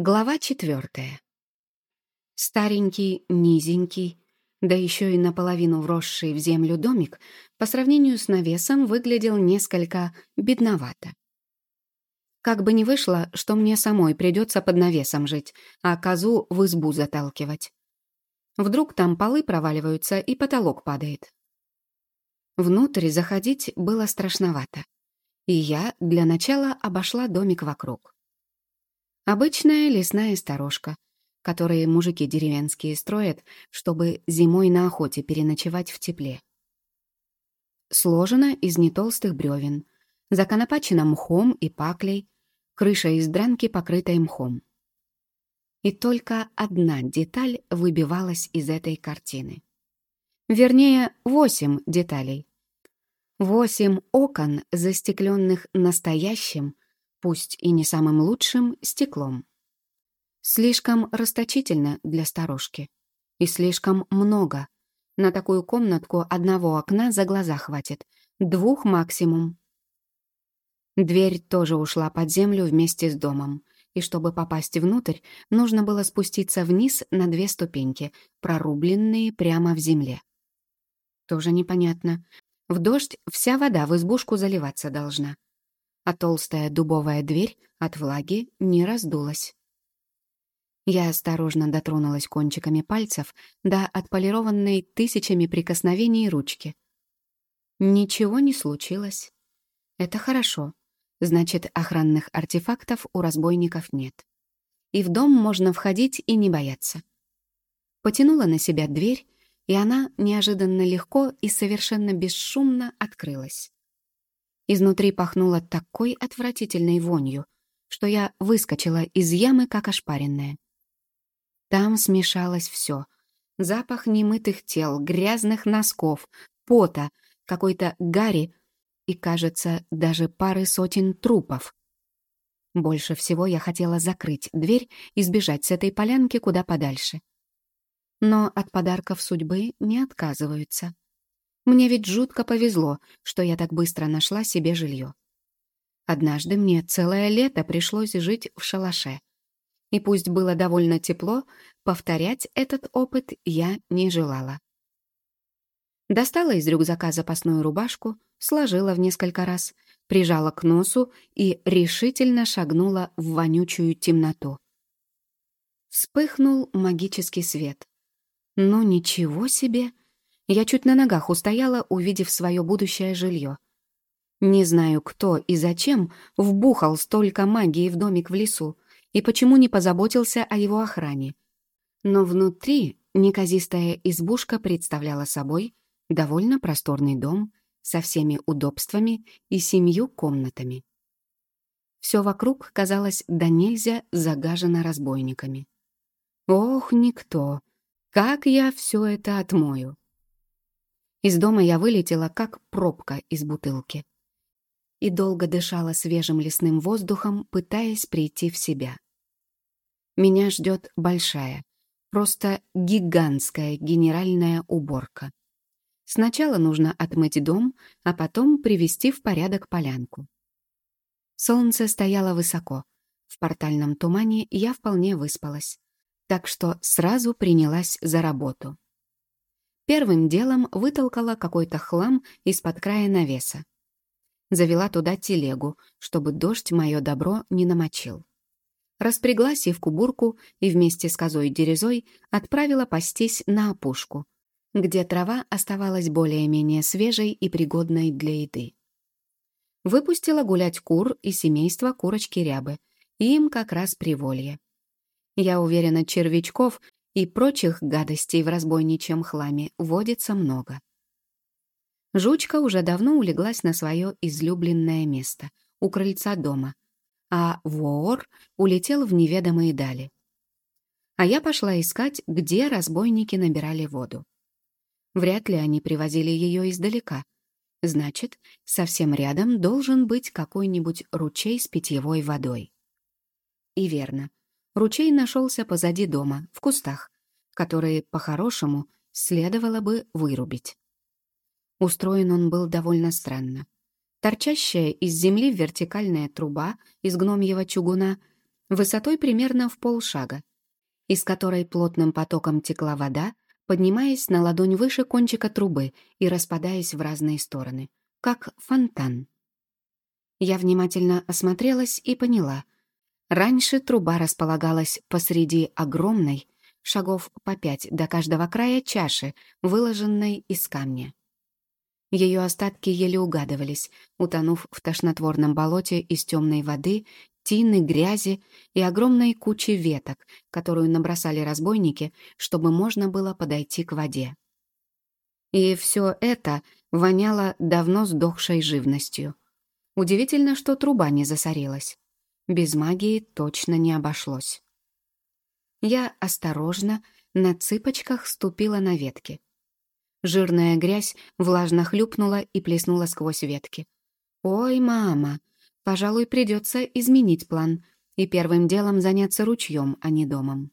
Глава четвертая. Старенький, низенький, да еще и наполовину вросший в землю домик по сравнению с навесом выглядел несколько бедновато. Как бы ни вышло, что мне самой придется под навесом жить, а козу в избу заталкивать. Вдруг там полы проваливаются и потолок падает. Внутрь заходить было страшновато, и я для начала обошла домик вокруг. Обычная лесная сторожка, которые мужики деревенские строят, чтобы зимой на охоте переночевать в тепле. Сложена из нетолстых бревен, законопачена мхом и паклей, крыша из дранки, покрытая мхом. И только одна деталь выбивалась из этой картины. Вернее, восемь деталей. Восемь окон, застекленных настоящим, пусть и не самым лучшим, стеклом. Слишком расточительно для старушки. И слишком много. На такую комнатку одного окна за глаза хватит. Двух максимум. Дверь тоже ушла под землю вместе с домом. И чтобы попасть внутрь, нужно было спуститься вниз на две ступеньки, прорубленные прямо в земле. Тоже непонятно. В дождь вся вода в избушку заливаться должна. А толстая дубовая дверь от влаги не раздулась. Я осторожно дотронулась кончиками пальцев до отполированной тысячами прикосновений ручки. Ничего не случилось. Это хорошо. Значит, охранных артефактов у разбойников нет. И в дом можно входить и не бояться. Потянула на себя дверь, и она неожиданно легко и совершенно бесшумно открылась. Изнутри пахнуло такой отвратительной вонью, что я выскочила из ямы, как ошпаренная. Там смешалось все. Запах немытых тел, грязных носков, пота, какой-то гари и, кажется, даже пары сотен трупов. Больше всего я хотела закрыть дверь и сбежать с этой полянки куда подальше. Но от подарков судьбы не отказываются. Мне ведь жутко повезло, что я так быстро нашла себе жилье. Однажды мне целое лето пришлось жить в шалаше и пусть было довольно тепло, повторять этот опыт я не желала. Достала из рюкзака запасную рубашку, сложила в несколько раз, прижала к носу и решительно шагнула в вонючую темноту. Вспыхнул магический свет. Ну ничего себе! Я чуть на ногах устояла, увидев свое будущее жилье. Не знаю, кто и зачем вбухал столько магии в домик в лесу, и почему не позаботился о его охране. Но внутри неказистая избушка представляла собой довольно просторный дом со всеми удобствами и семью комнатами. Все вокруг казалось до нельзя загажено разбойниками. Ох, никто! Как я все это отмою! Из дома я вылетела, как пробка из бутылки и долго дышала свежим лесным воздухом, пытаясь прийти в себя. Меня ждет большая, просто гигантская генеральная уборка. Сначала нужно отмыть дом, а потом привести в порядок полянку. Солнце стояло высоко. В портальном тумане я вполне выспалась, так что сразу принялась за работу. Первым делом вытолкала какой-то хлам из-под края навеса завела туда телегу, чтобы дождь мое добро не намочил. Распрягла сивку-бурку и вместе с козой-дерезой отправила пастись на опушку, где трава оставалась более-менее свежей и пригодной для еды. Выпустила гулять кур и семейство курочки-рябы, им как раз приволье. Я уверена, червячков и прочих гадостей в разбойничьем хламе водится много. Жучка уже давно улеглась на свое излюбленное место, у крыльца дома, а воор улетел в неведомые дали. А я пошла искать, где разбойники набирали воду. Вряд ли они привозили ее издалека. Значит, совсем рядом должен быть какой-нибудь ручей с питьевой водой. И верно. Ручей нашелся позади дома, в кустах, которые, по-хорошему, следовало бы вырубить. Устроен он был довольно странно. Торчащая из земли вертикальная труба из гномьего чугуна высотой примерно в полшага, из которой плотным потоком текла вода, поднимаясь на ладонь выше кончика трубы и распадаясь в разные стороны, как фонтан. Я внимательно осмотрелась и поняла. Раньше труба располагалась посреди огромной, шагов по пять до каждого края чаши, выложенной из камня. Ее остатки еле угадывались, утонув в тошнотворном болоте из темной воды, тины, грязи и огромной кучи веток, которую набросали разбойники, чтобы можно было подойти к воде. И все это воняло давно сдохшей живностью. Удивительно, что труба не засорилась. Без магии точно не обошлось. Я осторожно, на цыпочках ступила на ветки. Жирная грязь влажно хлюпнула и плеснула сквозь ветки. «Ой, мама, пожалуй, придется изменить план и первым делом заняться ручьем, а не домом.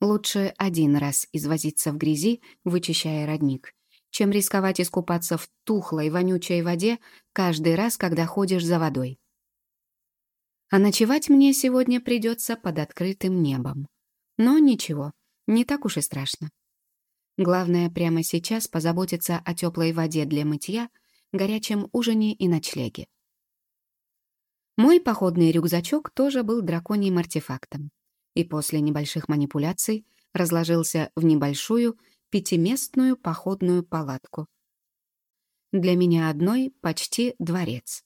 Лучше один раз извозиться в грязи, вычищая родник, чем рисковать искупаться в тухлой, вонючей воде каждый раз, когда ходишь за водой. А ночевать мне сегодня придется под открытым небом. Но ничего, не так уж и страшно. Главное прямо сейчас позаботиться о теплой воде для мытья, горячем ужине и ночлеге. Мой походный рюкзачок тоже был драконьим артефактом и после небольших манипуляций разложился в небольшую пятиместную походную палатку. Для меня одной почти дворец.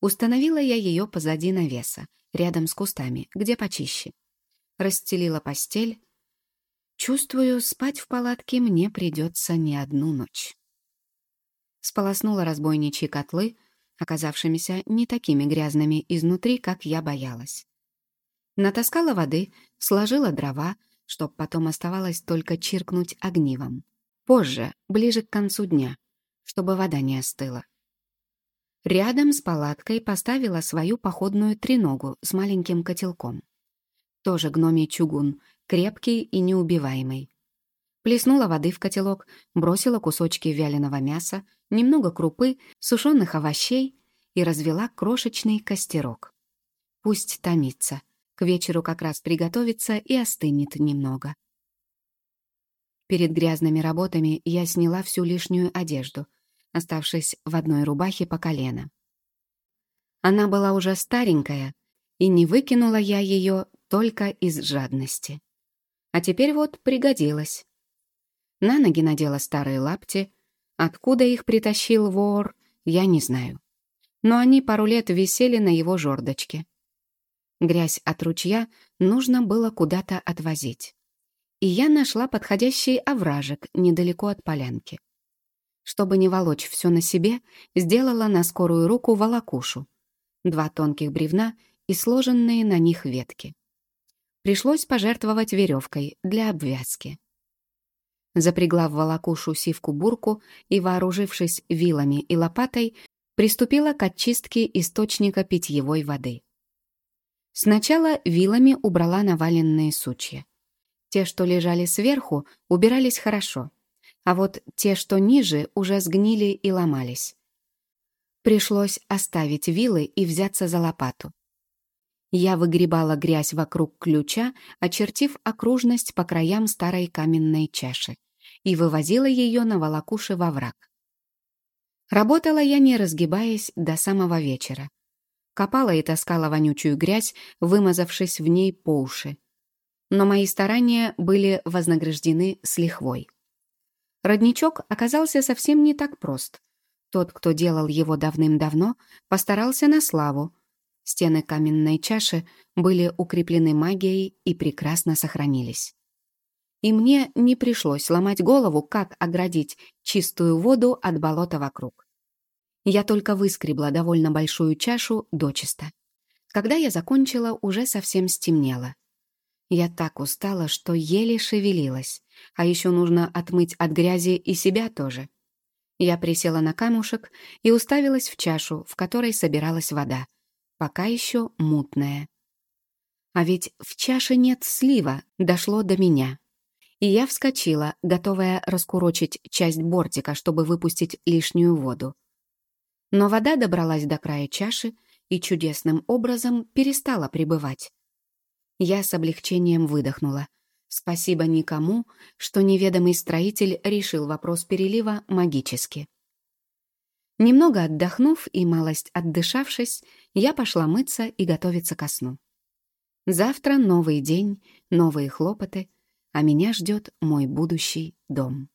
Установила я ее позади навеса, рядом с кустами, где почище. Расстелила постель, Чувствую, спать в палатке мне придется не одну ночь. Сполоснула разбойничьи котлы, оказавшимися не такими грязными изнутри, как я боялась. Натаскала воды, сложила дрова, чтоб потом оставалось только чиркнуть огнивом. Позже, ближе к концу дня, чтобы вода не остыла. Рядом с палаткой поставила свою походную треногу с маленьким котелком. Тоже гномий чугун, крепкий и неубиваемый. Плеснула воды в котелок, бросила кусочки вяленого мяса, немного крупы, сушеных овощей и развела крошечный костерок. Пусть томится, к вечеру как раз приготовится и остынет немного. Перед грязными работами я сняла всю лишнюю одежду, оставшись в одной рубахе по колено. Она была уже старенькая, и не выкинула я ее только из жадности. А теперь вот пригодилась. На ноги надела старые лапти. Откуда их притащил вор, я не знаю. Но они пару лет висели на его жердочке. Грязь от ручья нужно было куда-то отвозить. И я нашла подходящий овражек недалеко от полянки. Чтобы не волочь все на себе, сделала на скорую руку волокушу. Два тонких бревна и сложенные на них ветки пришлось пожертвовать веревкой для обвязки. Запрягла в волокушу сивку-бурку и, вооружившись вилами и лопатой, приступила к очистке источника питьевой воды. Сначала вилами убрала наваленные сучья. Те, что лежали сверху, убирались хорошо, а вот те, что ниже, уже сгнили и ломались. Пришлось оставить вилы и взяться за лопату. Я выгребала грязь вокруг ключа, очертив окружность по краям старой каменной чаши, и вывозила ее на волокуши во враг. Работала я, не разгибаясь, до самого вечера. Копала и таскала вонючую грязь, вымазавшись в ней по уши. Но мои старания были вознаграждены с лихвой. Родничок оказался совсем не так прост. Тот, кто делал его давным-давно, постарался на славу — Стены каменной чаши были укреплены магией и прекрасно сохранились. И мне не пришлось ломать голову, как оградить чистую воду от болота вокруг. Я только выскребла довольно большую чашу дочисто. Когда я закончила, уже совсем стемнело. Я так устала, что еле шевелилась, а еще нужно отмыть от грязи и себя тоже. Я присела на камушек и уставилась в чашу, в которой собиралась вода — пока еще мутное. А ведь в чаше нет слива, дошло до меня. И я вскочила, готовая раскурочить часть бортика, чтобы выпустить лишнюю воду. Но вода добралась до края чаши, и чудесным образом перестала пребывать. Я с облегчением выдохнула. Спасибо никому, что неведомый строитель решил вопрос перелива магически. Немного отдохнув и малость отдышавшись, я пошла мыться и готовиться ко сну. Завтра новый день, новые хлопоты, а меня ждет мой будущий дом.